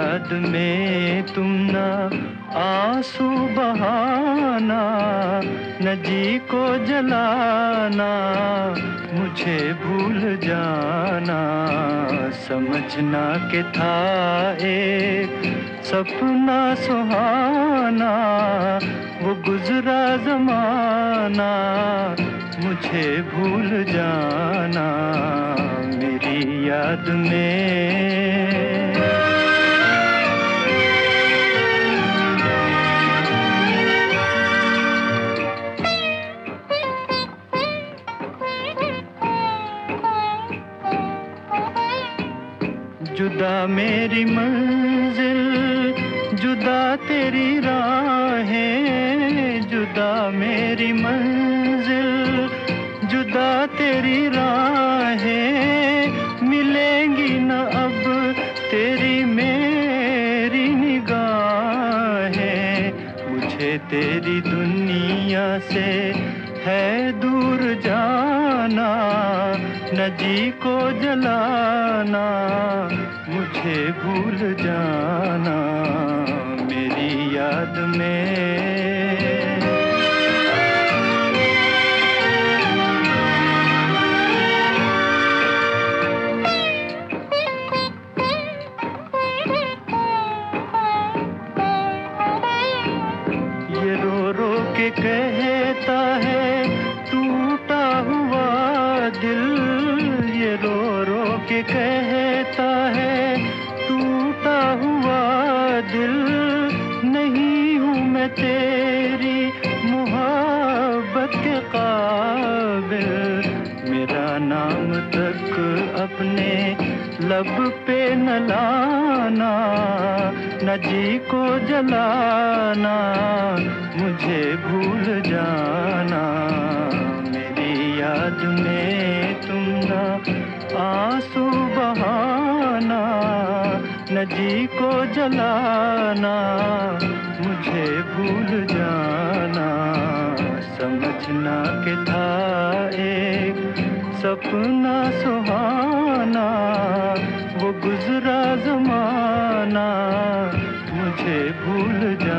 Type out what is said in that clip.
याद में तुम ना आँसू बहाना न जी को जलाना, मुझे भूल जाना। समझना के था एक सपना सुहाना, वो गुजरा जमाना। मुझे भूल जाना, मेरी याद में जुदा मेरी मंजिल, जुदा तेरी राहें, जुदा मेरी मंजिल, जुदा तेरी राहें मिलेंगी न अब तेरी मेरी निगाहें। मुझे तेरी दुनिया से है दूर जाना न जी को जलाना, मुझे भूल जाना मेरी याद में। ये रो रो के कहता है कहता है, टूटा हुआ दिल, नहीं हूँ मैं तेरी मोहब्बत के काबिल। मेरा नाम तक अपने लब पे न लाना, न को जलाना, मुझे भूल जाना। मेरी याद में तुम ना आँसू न जी को जलाना, मुझे भूल जाना। समझना के था एक सपना सुहाना, वो गुजरा जमाना। मुझे भूल जा